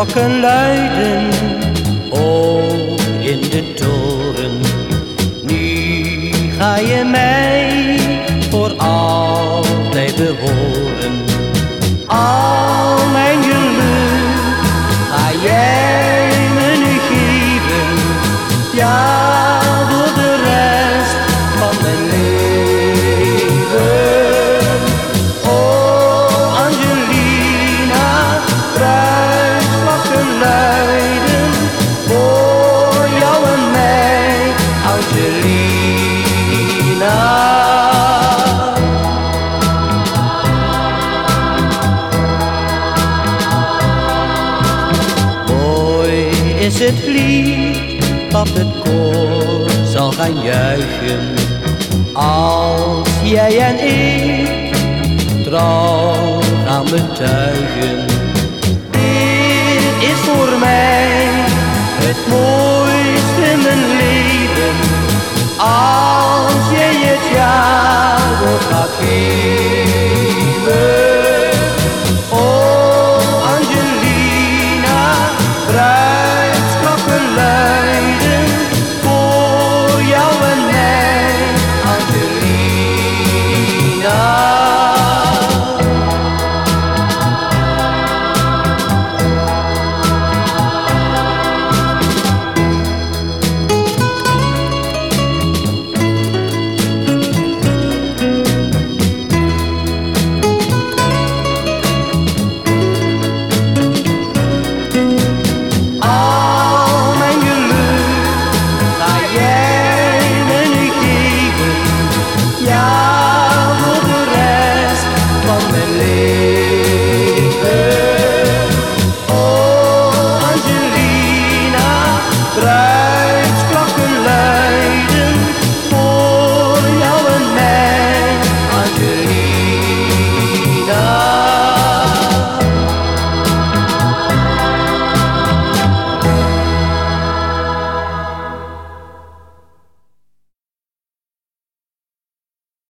klokken luiden, hoog in de toren. Nu ga je mij voor altijd behoren. Al is het lied dat het koor zal gaan juichen als jij en ik trouw gaan betuigen. Dit is voor mij het mooiste in mijn leven als jij het door gaat geven.